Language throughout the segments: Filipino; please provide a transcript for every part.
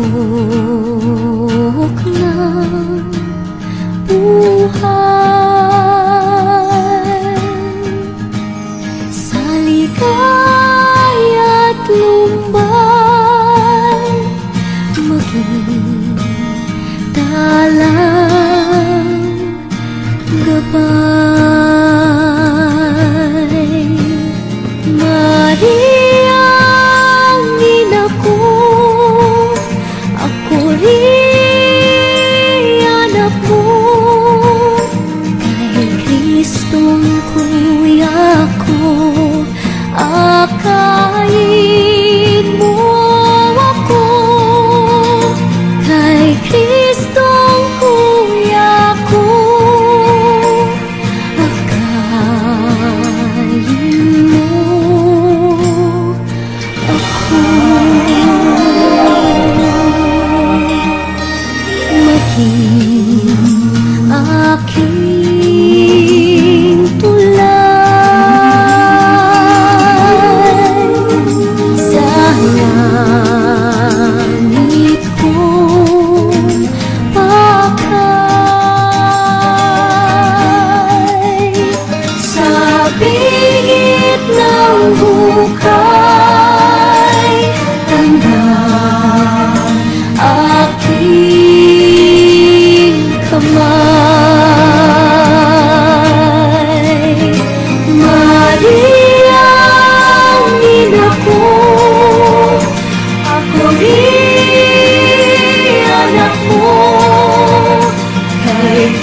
不可能不好。Kristong kuya ko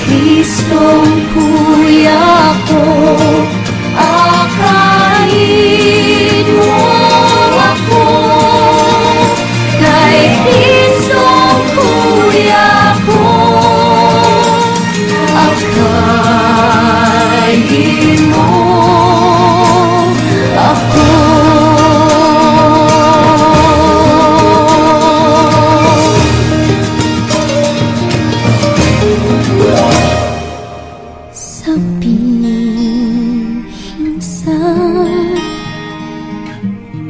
Kristong kuya